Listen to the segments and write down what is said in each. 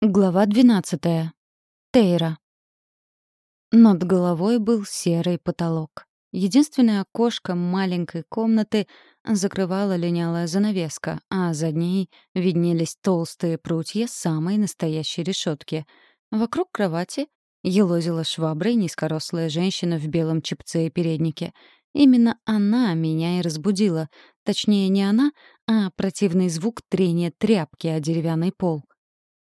Глава 12. Тейра. Над головой был серый потолок. Единственное окошко маленькой комнаты закрывала линялая занавеска, а за ней виднелись толстые прутья самой настоящей решетки. Вокруг кровати елозила шваброй низкорослая женщина в белом чепце и переднике. Именно она меня и разбудила. Точнее, не она, а противный звук трения тряпки о деревянный пол.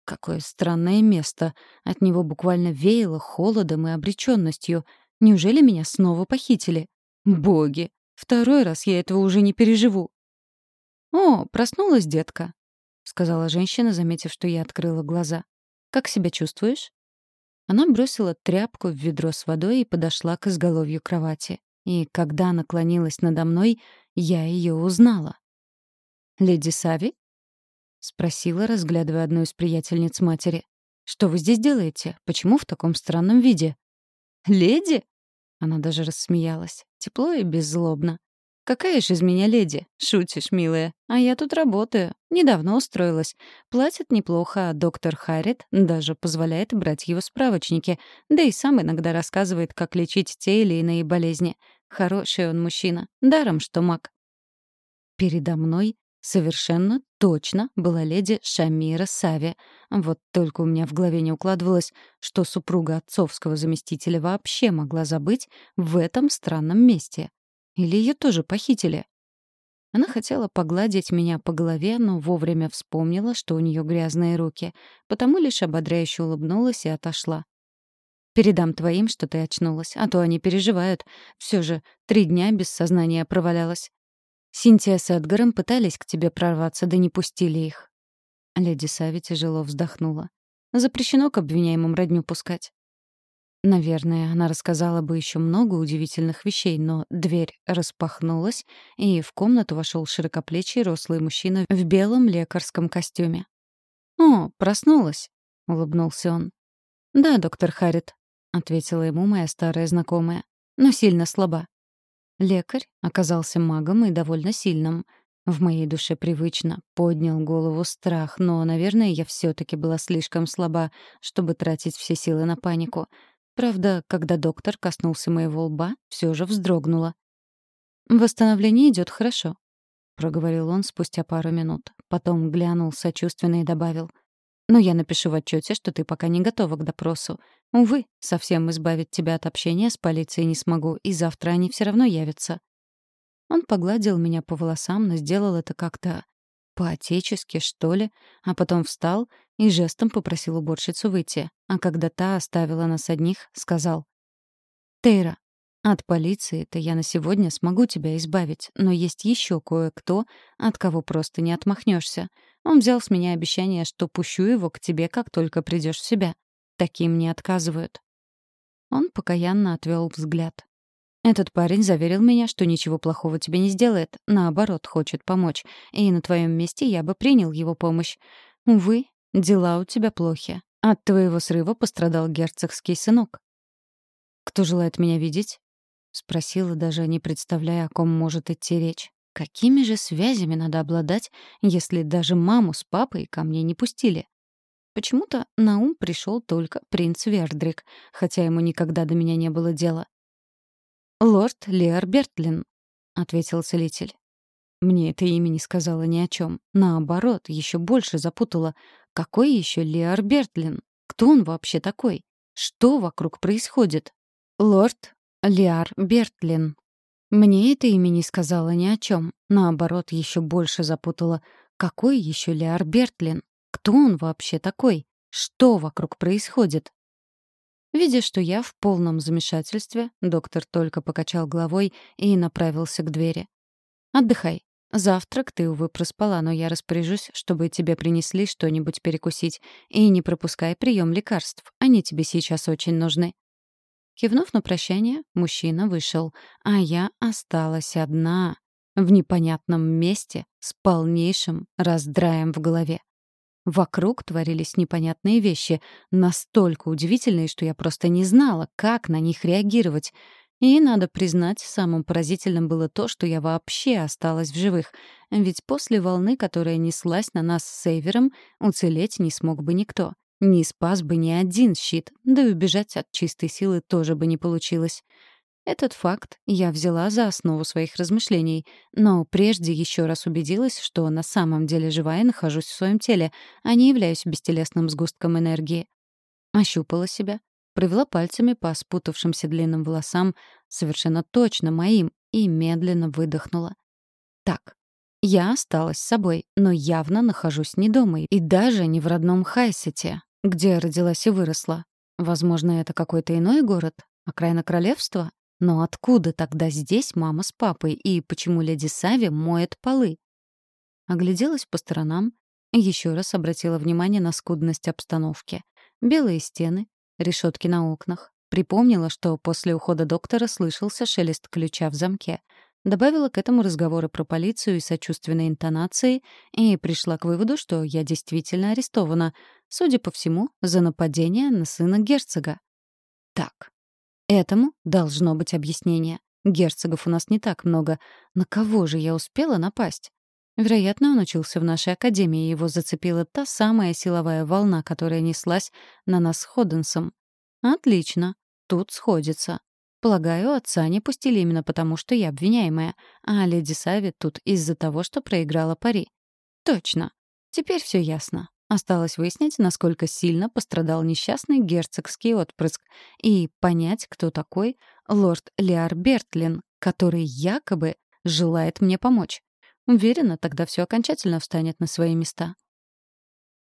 Какое странное место. От него буквально веяло холодом и обреченностью. Неужели меня снова похитили? Боги! Второй раз я этого уже не переживу. «О, проснулась детка», — сказала женщина, заметив, что я открыла глаза. «Как себя чувствуешь?» Она бросила тряпку в ведро с водой и подошла к изголовью кровати. И когда наклонилась надо мной, я ее узнала. «Леди Сави?» — спросила, разглядывая одну из приятельниц матери. «Что вы здесь делаете? Почему в таком странном виде?» «Леди?» Она даже рассмеялась, тепло и беззлобно. «Какая же из меня леди? Шутишь, милая. А я тут работаю. Недавно устроилась. Платят неплохо, а доктор Харрит даже позволяет брать его справочники, да и сам иногда рассказывает, как лечить те или иные болезни. Хороший он мужчина, даром что маг». Передо мной Совершенно точно была леди Шамира Сави. Вот только у меня в голове не укладывалось, что супруга отцовского заместителя вообще могла забыть в этом странном месте. Или ее тоже похитили. Она хотела погладить меня по голове, но вовремя вспомнила, что у нее грязные руки, потому лишь ободряюще улыбнулась и отошла. «Передам твоим, что ты очнулась, а то они переживают. Все же три дня без сознания провалялась. Синтия с Эдгаром пытались к тебе прорваться, да не пустили их». Леди Сави тяжело вздохнула. «Запрещено к обвиняемым родню пускать». Наверное, она рассказала бы еще много удивительных вещей, но дверь распахнулась, и в комнату вошел широкоплечий рослый мужчина в белом лекарском костюме. «О, проснулась», — улыбнулся он. «Да, доктор Харрит», — ответила ему моя старая знакомая, — «но сильно слаба. Лекарь оказался магом и довольно сильным. В моей душе привычно поднял голову страх, но, наверное, я все таки была слишком слаба, чтобы тратить все силы на панику. Правда, когда доктор коснулся моего лба, все же вздрогнула. «Восстановление идет хорошо», — проговорил он спустя пару минут. Потом глянул сочувственно и добавил — но я напишу в отчете, что ты пока не готова к допросу. Увы, совсем избавить тебя от общения с полицией не смогу, и завтра они все равно явятся. Он погладил меня по волосам, но сделал это как-то по-отечески, что ли, а потом встал и жестом попросил уборщицу выйти. А когда та оставила нас одних, сказал, «Тейра, от полиции-то я на сегодня смогу тебя избавить, но есть еще кое-кто, от кого просто не отмахнешься. Он взял с меня обещание, что пущу его к тебе, как только придешь в себя. Таким не отказывают. Он покаянно отвел взгляд. Этот парень заверил меня, что ничего плохого тебе не сделает, наоборот, хочет помочь, и на твоем месте я бы принял его помощь. Увы, дела у тебя плохи. От твоего срыва пострадал герцогский сынок. Кто желает меня видеть? Спросила, даже не представляя, о ком может идти речь. Какими же связями надо обладать, если даже маму с папой ко мне не пустили? Почему-то на ум пришел только принц Вердрик, хотя ему никогда до меня не было дела. «Лорд Леар Бертлин», — ответил целитель. Мне это имя не сказала ни о чем. Наоборот, еще больше запутала. Какой еще Леар Бертлин? Кто он вообще такой? Что вокруг происходит? Лорд Лиар Бертлин. Мне это имя не сказала ни о чем. Наоборот, еще больше запутала. Какой еще Лиар Бертлин? Кто он вообще такой? Что вокруг происходит? Видя, что я в полном замешательстве, доктор только покачал головой и направился к двери. «Отдыхай. Завтрак ты, увы, проспала, но я распоряжусь, чтобы тебе принесли что-нибудь перекусить. И не пропускай прием лекарств. Они тебе сейчас очень нужны». Кивнув на прощание, мужчина вышел, а я осталась одна в непонятном месте с полнейшим раздраем в голове. Вокруг творились непонятные вещи, настолько удивительные, что я просто не знала, как на них реагировать. И, надо признать, самым поразительным было то, что я вообще осталась в живых. Ведь после волны, которая неслась на нас с Сейвером, уцелеть не смог бы никто. Не спас бы ни один щит, да и убежать от чистой силы тоже бы не получилось. Этот факт я взяла за основу своих размышлений, но прежде еще раз убедилась, что на самом деле жива и нахожусь в своем теле, а не являюсь бестелесным сгустком энергии. Ощупала себя, провела пальцами по спутавшимся длинным волосам, совершенно точно моим, и медленно выдохнула. Так, я осталась с собой, но явно нахожусь не дома и даже не в родном Хайсете, где родилась и выросла. Возможно, это какой-то иной город, окраина королевства? Но откуда тогда здесь мама с папой, и почему леди Сави моет полы? Огляделась по сторонам, еще раз обратила внимание на скудность обстановки. Белые стены, решетки на окнах. Припомнила, что после ухода доктора слышался шелест ключа в замке. Добавила к этому разговоры про полицию и сочувственные интонации и пришла к выводу, что я действительно арестована, судя по всему, за нападение на сына герцога. Так, Этому должно быть объяснение. Герцогов у нас не так много. На кого же я успела напасть? Вероятно, он учился в нашей академии, и его зацепила та самая силовая волна, которая неслась на нас с Ходенсом. Отлично. Тут сходится. Полагаю, отца не пустили именно потому, что я обвиняемая, а леди Сави тут из-за того, что проиграла пари. Точно. Теперь все ясно. Осталось выяснить, насколько сильно пострадал несчастный герцогский отпрыск, и понять, кто такой лорд Леар Бертлин, который якобы желает мне помочь. Уверена, тогда все окончательно встанет на свои места.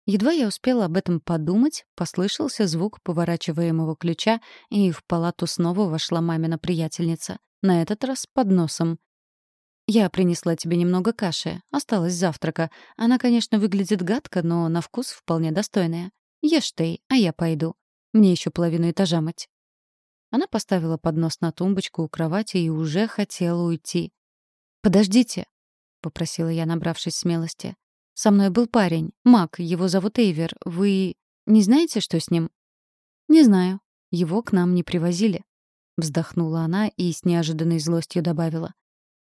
Едва я успела об этом подумать, послышался звук поворачиваемого ключа, и в палату снова вошла мамина приятельница, на этот раз под носом. «Я принесла тебе немного каши. Осталось завтрака. Она, конечно, выглядит гадко, но на вкус вполне достойная. Ешь ты, а я пойду. Мне еще половину этажа мыть». Она поставила поднос на тумбочку у кровати и уже хотела уйти. «Подождите», — попросила я, набравшись смелости. «Со мной был парень, Мак, его зовут Эйвер. Вы не знаете, что с ним?» «Не знаю. Его к нам не привозили». Вздохнула она и с неожиданной злостью добавила.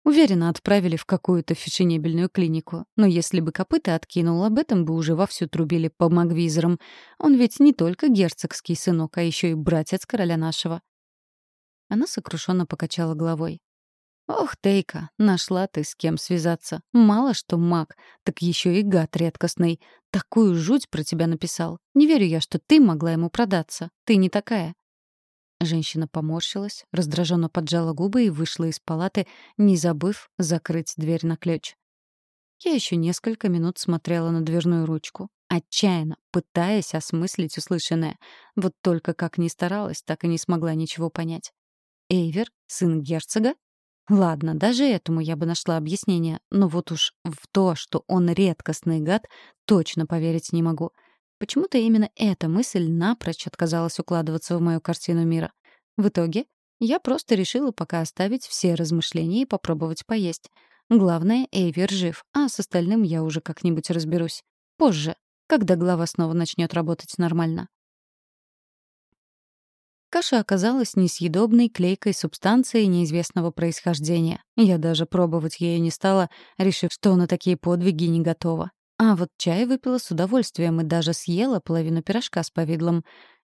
Уверенно отправили в какую-то фешенебельную клинику. Но если бы копыта откинул, об этом бы уже вовсю трубили по магвизорам. Он ведь не только герцогский сынок, а еще и братец короля нашего. Она сокрушенно покачала головой. «Ох, Тейка, нашла ты с кем связаться. Мало что маг, так еще и гад редкостный. Такую жуть про тебя написал. Не верю я, что ты могла ему продаться. Ты не такая. Женщина поморщилась, раздраженно поджала губы и вышла из палаты, не забыв закрыть дверь на ключ. Я еще несколько минут смотрела на дверную ручку, отчаянно пытаясь осмыслить услышанное. Вот только как ни старалась, так и не смогла ничего понять. Эйвер, сын герцога? Ладно, даже этому я бы нашла объяснение, но вот уж в то, что он редкостный гад, точно поверить не могу — Почему-то именно эта мысль напрочь отказалась укладываться в мою картину мира. В итоге я просто решила пока оставить все размышления и попробовать поесть. Главное, Эйвер жив, а с остальным я уже как-нибудь разберусь. Позже, когда голова снова начнет работать нормально. Каша оказалась несъедобной клейкой субстанцией неизвестного происхождения. Я даже пробовать ею не стала, решив, что на такие подвиги не готова. А вот чай выпила с удовольствием и даже съела половину пирожка с повидлом.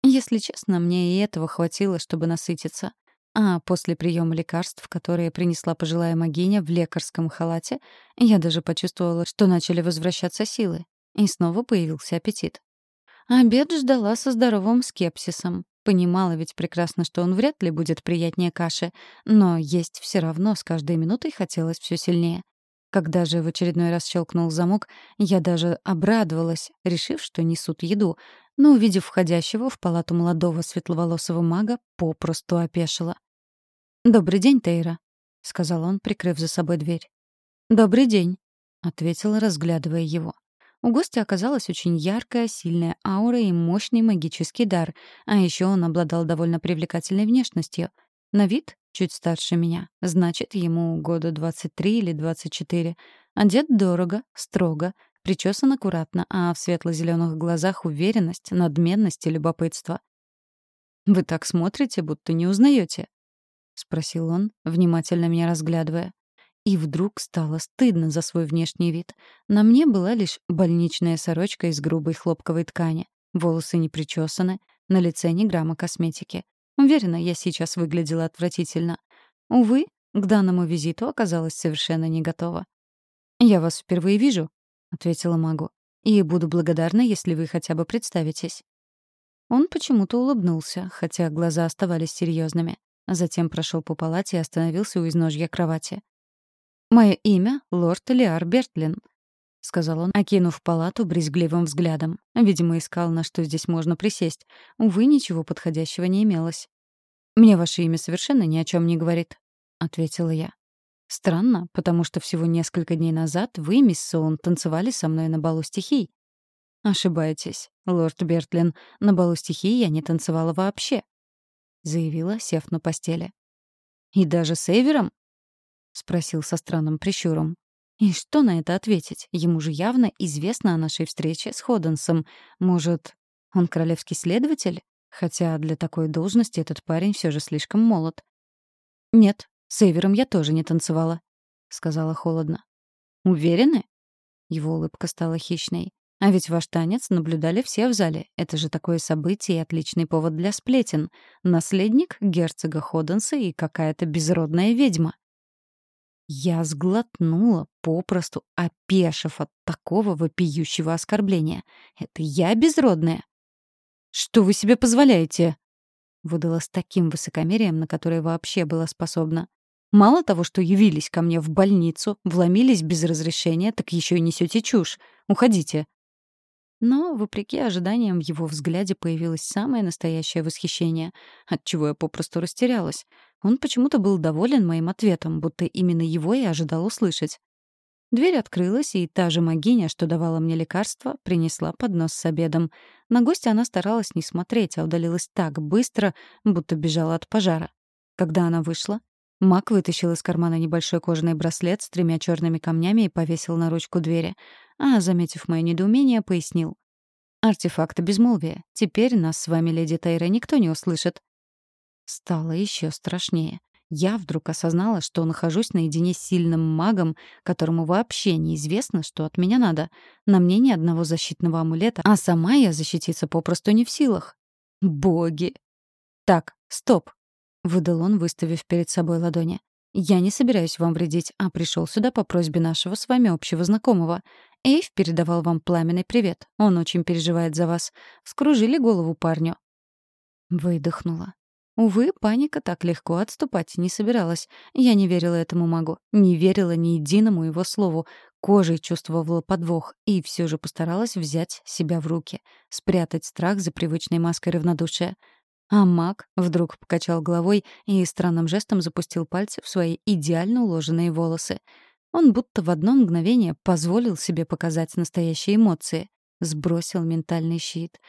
Если честно, мне и этого хватило, чтобы насытиться. А после приема лекарств, которые принесла пожилая магиня в лекарском халате, я даже почувствовала, что начали возвращаться силы. И снова появился аппетит. Обед ждала со здоровым скепсисом. Понимала ведь прекрасно, что он вряд ли будет приятнее каши, но есть все равно с каждой минутой хотелось все сильнее. Когда же в очередной раз щелкнул замок, я даже обрадовалась, решив, что несут еду, но, увидев входящего в палату молодого светловолосого мага, попросту опешила. «Добрый день, Тейра», — сказал он, прикрыв за собой дверь. «Добрый день», — ответила, разглядывая его. У гостя оказалась очень яркая, сильная аура и мощный магический дар, а еще он обладал довольно привлекательной внешностью. На вид чуть старше меня. Значит, ему года 23 или 24. Одет дорого, строго, причесан аккуратно, а в светло-зеленых глазах уверенность, надменность и любопытство. «Вы так смотрите, будто не узнаете, спросил он, внимательно меня разглядывая. И вдруг стало стыдно за свой внешний вид. На мне была лишь больничная сорочка из грубой хлопковой ткани. Волосы не причесаны, на лице ни грамма косметики. Уверена, я сейчас выглядела отвратительно. Увы, к данному визиту оказалась совершенно не готова. «Я вас впервые вижу», — ответила магу. «И буду благодарна, если вы хотя бы представитесь». Он почему-то улыбнулся, хотя глаза оставались серьезными. Затем прошел по палате и остановился у изножья кровати. «Мое имя — лорд Лиар Бертлин», — сказал он, окинув палату брезгливым взглядом. Видимо, искал, на что здесь можно присесть. Увы, ничего подходящего не имелось. «Мне ваше имя совершенно ни о чем не говорит», — ответила я. «Странно, потому что всего несколько дней назад вы, мисс Соун, танцевали со мной на балу стихий». «Ошибаетесь, лорд Бертлин. На балу стихий я не танцевала вообще», — заявила, сев на постели. «И даже с Эйвером?» — спросил со странным прищуром. И что на это ответить? Ему же явно известно о нашей встрече с Ходенсом. Может, он королевский следователь? Хотя для такой должности этот парень все же слишком молод. «Нет, с Эйвером я тоже не танцевала», — сказала холодно. «Уверены?» Его улыбка стала хищной. «А ведь ваш танец наблюдали все в зале. Это же такое событие и отличный повод для сплетен. Наследник герцога Ходенса и какая-то безродная ведьма». Я сглотнула, попросту опешив от такого вопиющего оскорбления. «Это я безродная?» «Что вы себе позволяете?» Выдала с таким высокомерием, на которое вообще была способна. «Мало того, что явились ко мне в больницу, вломились без разрешения, так еще и несете чушь. Уходите». Но, вопреки ожиданиям, в его взгляде появилось самое настоящее восхищение, отчего я попросту растерялась. Он почему-то был доволен моим ответом, будто именно его я ожидал услышать. Дверь открылась, и та же магиня, что давала мне лекарство, принесла поднос с обедом. На гостя она старалась не смотреть, а удалилась так быстро, будто бежала от пожара. Когда она вышла, маг вытащил из кармана небольшой кожаный браслет с тремя черными камнями и повесил на ручку двери. А, заметив мое недоумение, пояснил. «Артефакт безмолвия. Теперь нас с вами, леди Тайра, никто не услышит». Стало еще страшнее я вдруг осознала, что нахожусь наедине с сильным магом, которому вообще неизвестно, что от меня надо. На мне ни одного защитного амулета, а сама я защититься попросту не в силах. Боги! Так, стоп! Выдал он, выставив перед собой ладони. «Я не собираюсь вам вредить, а пришел сюда по просьбе нашего с вами общего знакомого. Эйв передавал вам пламенный привет. Он очень переживает за вас. Скружили голову парню». Выдохнула. Увы, паника так легко отступать не собиралась. Я не верила этому магу, не верила ни единому его слову, кожей чувствовала подвох и все же постаралась взять себя в руки, спрятать страх за привычной маской равнодушия. А маг вдруг покачал головой и странным жестом запустил пальцы в свои идеально уложенные волосы. Он будто в одно мгновение позволил себе показать настоящие эмоции, сбросил ментальный щит.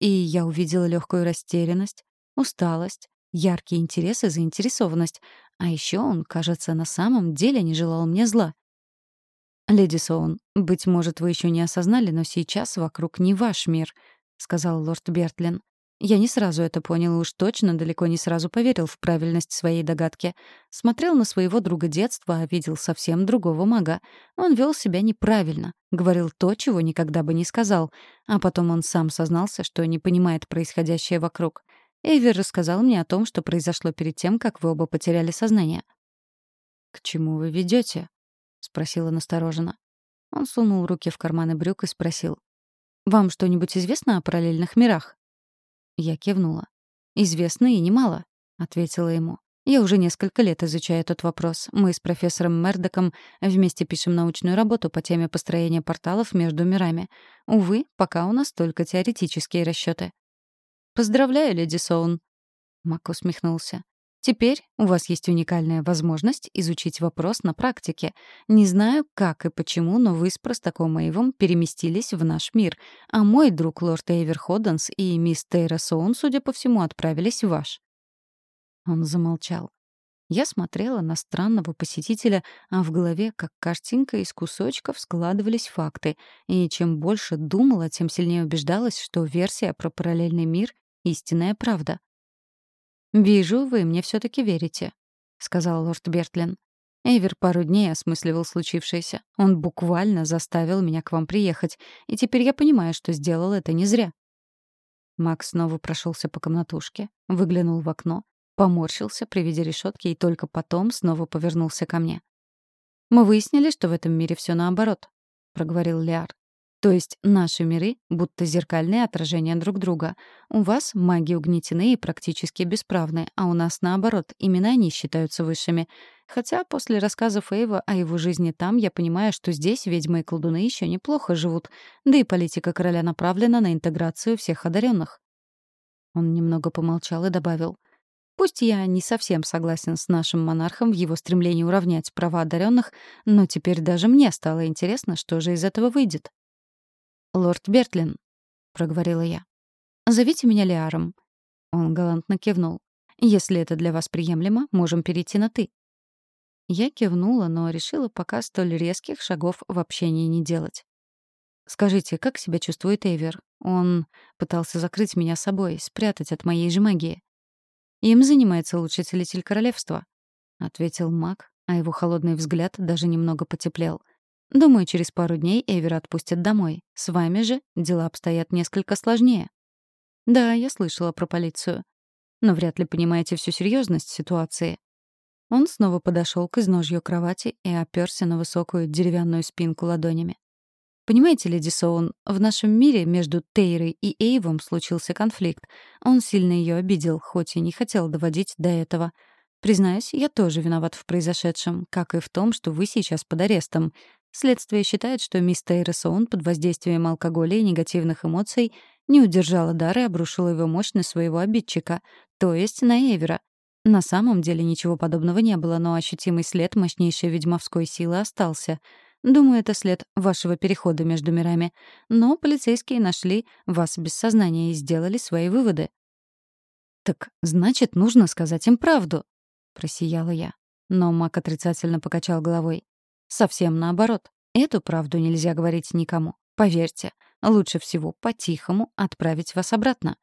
И я увидела легкую растерянность, усталость, яркий интерес и заинтересованность. А еще он, кажется, на самом деле не желал мне зла. «Леди Соун, быть может, вы еще не осознали, но сейчас вокруг не ваш мир», — сказал лорд Бертлин. Я не сразу это понял, уж точно далеко не сразу поверил в правильность своей догадки. Смотрел на своего друга детства, а видел совсем другого мага. Он вел себя неправильно, говорил то, чего никогда бы не сказал. А потом он сам сознался, что не понимает происходящее вокруг. Эйвер рассказал мне о том, что произошло перед тем, как вы оба потеряли сознание. «К чему вы ведете? спросила настороженно. Он сунул руки в карманы брюк и спросил. «Вам что-нибудь известно о параллельных мирах?» Я кивнула. «Известно и немало», — ответила ему. «Я уже несколько лет изучаю этот вопрос. Мы с профессором Мердоком вместе пишем научную работу по теме построения порталов между мирами. Увы, пока у нас только теоретические расчеты. «Поздравляю, леди Соун!» Мак усмехнулся. «Теперь у вас есть уникальная возможность изучить вопрос на практике. Не знаю, как и почему, но вы с Простаком Эйвом переместились в наш мир, а мой друг лорд Эйвер Ходденс и мисс Тейра Соун, судя по всему, отправились в ваш». Он замолчал. Я смотрела на странного посетителя, а в голове, как картинка из кусочков, складывались факты. И чем больше думала, тем сильнее убеждалась, что версия про параллельный мир истинная правда. «Вижу, вы мне все таки верите», — сказал лорд Бертлин. Эйвер пару дней осмысливал случившееся. Он буквально заставил меня к вам приехать, и теперь я понимаю, что сделал это не зря. Макс снова прошелся по комнатушке, выглянул в окно, поморщился при виде решетки и только потом снова повернулся ко мне. «Мы выяснили, что в этом мире все наоборот», — проговорил Лиар. То есть наши миры будто зеркальные отражения друг друга. У вас маги угнетены и практически бесправны, а у нас наоборот, именно они считаются высшими. Хотя после рассказов Эйва о его жизни там я понимаю, что здесь ведьмы и колдуны еще неплохо живут, да и политика короля направлена на интеграцию всех одаренных. Он немного помолчал и добавил. Пусть я не совсем согласен с нашим монархом в его стремлении уравнять права одаренных, но теперь даже мне стало интересно, что же из этого выйдет. «Лорд Бертлин», — проговорила я. «Зовите меня Лиаром». Он галантно кивнул. «Если это для вас приемлемо, можем перейти на «ты». Я кивнула, но решила пока столь резких шагов в общении не делать. «Скажите, как себя чувствует Эвер? Он пытался закрыть меня собой, спрятать от моей же магии». «Им занимается лучший целитель королевства», — ответил маг, а его холодный взгляд даже немного потеплел — Думаю, через пару дней Эвера отпустят домой. С вами же дела обстоят несколько сложнее. Да, я слышала про полицию. Но вряд ли понимаете всю серьезность ситуации. Он снова подошел к изножью кровати и оперся на высокую деревянную спинку ладонями. Понимаете, леди Соун, в нашем мире между Тейрой и Эйвом случился конфликт. Он сильно ее обидел, хоть и не хотел доводить до этого. Признаюсь, я тоже виноват в произошедшем, как и в том, что вы сейчас под арестом. Следствие считает, что мисс Тейросон под воздействием алкоголя и негативных эмоций не удержала дара и обрушила его мощь на своего обидчика, то есть на Эвера. На самом деле ничего подобного не было, но ощутимый след мощнейшей ведьмовской силы остался. Думаю, это след вашего перехода между мирами. Но полицейские нашли вас без сознания и сделали свои выводы. «Так, значит, нужно сказать им правду», — просияла я. Но Мак отрицательно покачал головой. Совсем наоборот. Эту правду нельзя говорить никому. Поверьте, лучше всего по-тихому отправить вас обратно.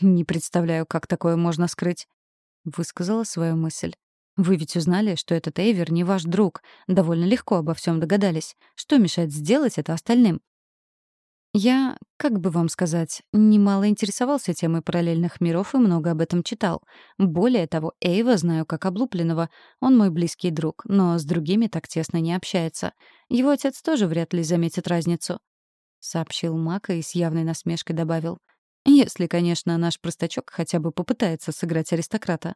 «Не представляю, как такое можно скрыть», — высказала свою мысль. «Вы ведь узнали, что этот Эйвер не ваш друг. Довольно легко обо всем догадались. Что мешает сделать это остальным? Я, как бы вам сказать, немало интересовался темой параллельных миров и много об этом читал. Более того, Эйва знаю как облупленного. Он мой близкий друг, но с другими так тесно не общается. Его отец тоже вряд ли заметит разницу. Сообщил Мака и с явной насмешкой добавил. Если, конечно, наш простачок хотя бы попытается сыграть аристократа.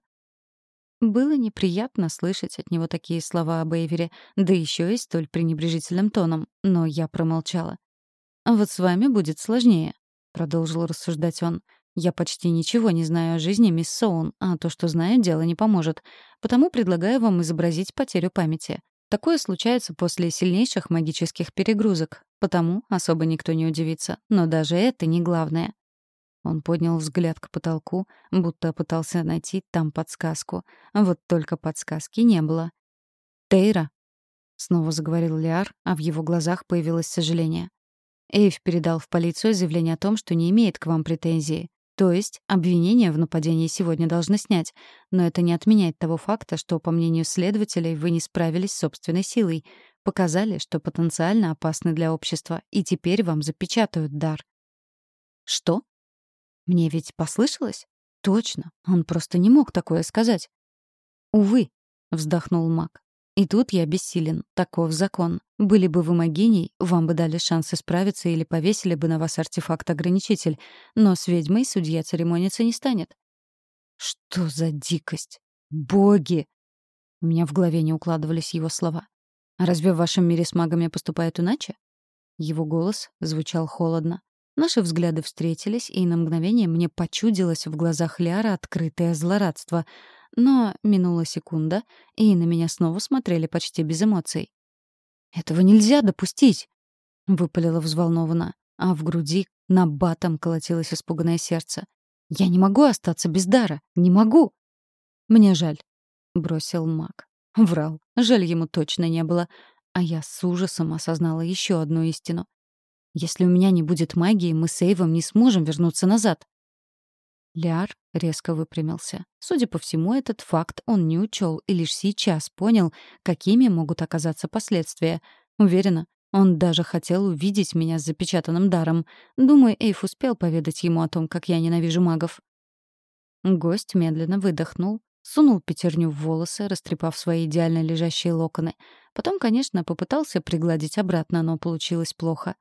Было неприятно слышать от него такие слова об Эйвере, да еще и столь пренебрежительным тоном, но я промолчала. «А вот с вами будет сложнее», — продолжил рассуждать он. «Я почти ничего не знаю о жизни мисс Соун, а то, что знаю, дело не поможет. Потому предлагаю вам изобразить потерю памяти. Такое случается после сильнейших магических перегрузок, потому особо никто не удивится. Но даже это не главное». Он поднял взгляд к потолку, будто пытался найти там подсказку. Вот только подсказки не было. «Тейра», — снова заговорил Лиар, а в его глазах появилось сожаление. Эйв передал в полицию заявление о том, что не имеет к вам претензий. То есть обвинение в нападении сегодня должны снять, но это не отменяет того факта, что, по мнению следователей, вы не справились с собственной силой, показали, что потенциально опасны для общества, и теперь вам запечатают дар. Что? Мне ведь послышалось? Точно, он просто не мог такое сказать. Увы, вздохнул Мак. И тут я бессилен. Таков закон. Были бы вы могиней, вам бы дали шанс исправиться или повесили бы на вас артефакт-ограничитель. Но с ведьмой судья церемониться не станет. Что за дикость? Боги! У меня в голове не укладывались его слова. А разве в вашем мире с магами поступают иначе? Его голос звучал холодно. Наши взгляды встретились, и на мгновение мне почудилось в глазах Ляра открытое злорадство — но минула секунда, и на меня снова смотрели почти без эмоций. «Этого нельзя допустить!» — выпалила взволнованно, а в груди на батом колотилось испуганное сердце. «Я не могу остаться без дара! Не могу!» «Мне жаль», — бросил маг. Врал. Жаль ему точно не было. А я с ужасом осознала еще одну истину. Если у меня не будет магии, мы с Эйвом не сможем вернуться назад. Ляр резко выпрямился. Судя по всему, этот факт он не учел и лишь сейчас понял, какими могут оказаться последствия. Уверена, Он даже хотел увидеть меня с запечатанным даром. Думаю, Эйф успел поведать ему о том, как я ненавижу магов. Гость медленно выдохнул, сунул пятерню в волосы, растрепав свои идеально лежащие локоны. Потом, конечно, попытался пригладить обратно, но получилось плохо.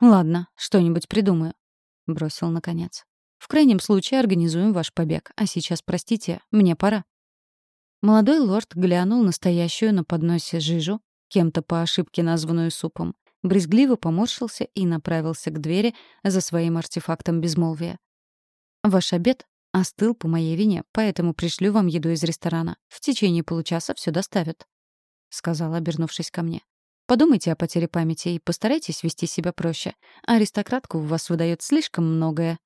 «Ладно, что-нибудь придумаю», — бросил наконец. «В крайнем случае организуем ваш побег. А сейчас, простите, мне пора». Молодой лорд глянул настоящую на подносе жижу, кем-то по ошибке названную супом, брезгливо поморщился и направился к двери за своим артефактом безмолвия. «Ваш обед остыл по моей вине, поэтому пришлю вам еду из ресторана. В течение получаса все доставят», — сказал, обернувшись ко мне. «Подумайте о потере памяти и постарайтесь вести себя проще. Аристократку у вас выдает слишком многое».